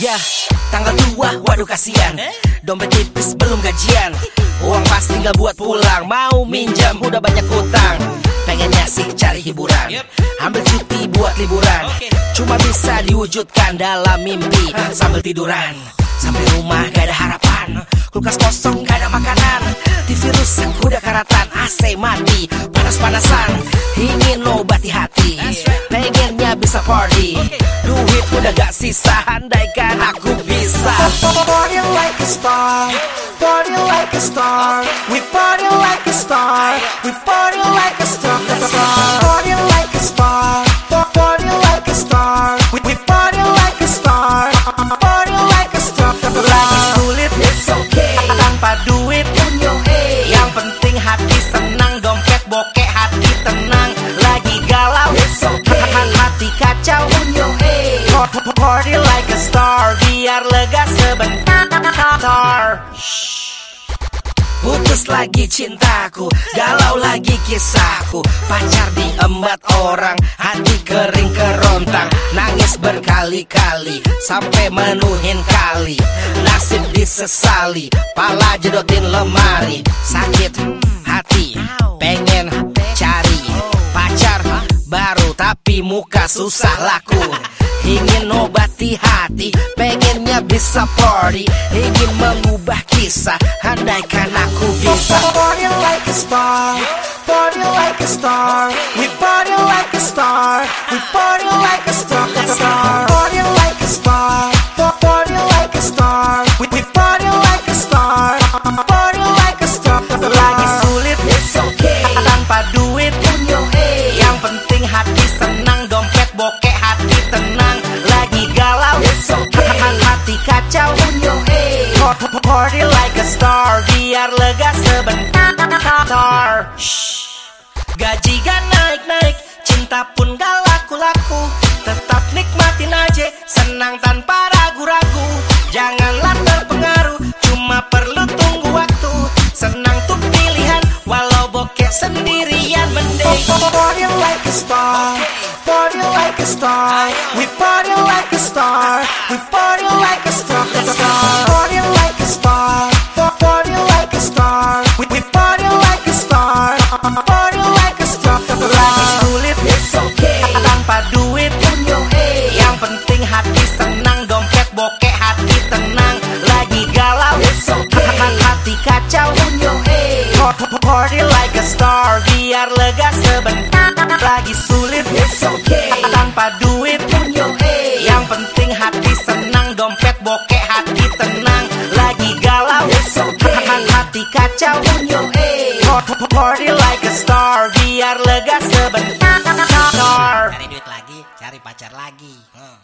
Ya, tanggal tua, waduh kasihan. Dompet tipis belum gajian. Uang pasti nggak buat pulang. Mau minjam udah banyak utang Pengennya sih cari hiburan. Ambil cuti buat liburan. Cuma bisa diwujudkan dalam mimpi. Sambil tiduran. Sampai rumah gak ada harapan. Kulkas kosong gak ada makanan. TV rusak udah karatan. AC mati. Panas-panasan. Ingin obati hati bisa party Duit udah gak sisa Andaikan aku bisa Party like a star, party like a star. We party like a star, we party like a star. Party like a star, party like a star. We party like a star, party like a star. Lagi sulit it's okay Tanpa duit Yang penting hati senang Dompet bokeh hati tenang galau it's okay Hati kacau unyo eh Party like a star Biar lega sebentar. Putus lagi cintaku Galau lagi kisahku. Pacar diembat orang Hati kering kerontang. Nangis berkali-kali Sampai menuhin kali. Nasib disesali Pala jedotin lemari. Sakit hati Tapi muka susah laku Ingin obati hati Pengennya bisa party Ingin mengubah kisah Andaikan aku bisa Party like a star, party like a star. We party like a star, we party like a star. Party like a star, party like a star. We party like a star, party like a star. Lagi sulit it's okay Tanpa duit tenang Lagi galau. It's okay. Hati kacau. Party like a star. Biar lega sebentar. Shh. Gaji gak naik-naik Cinta pun gak laku-laku. Tetap nikmatin aja Senang tanpa ragu-ragu. Janganlah terpengaruh Cuma perlu tunggu waktu. Senang tuh pilihan Walau bokeh sendirian mending. Party like a star, like a star. We party like a star, we party like a star. Party like a star, party like a star. We party like a star, party like a star. Lagi sulit it's okay. Tanpa duit unyo eh Yang penting hati senang. Dompet bokeh hati tenang. Lagi galau it's okay. Hati kacau unyo eh Party like a star. Biar lega sebentar. Lagi sulit tenang Lagi galau. It's okay. Hati kacau. Unyo eh Party like a star. Biar lega sebentar. Cari duit lagi, cari pacar lagi. Hmm.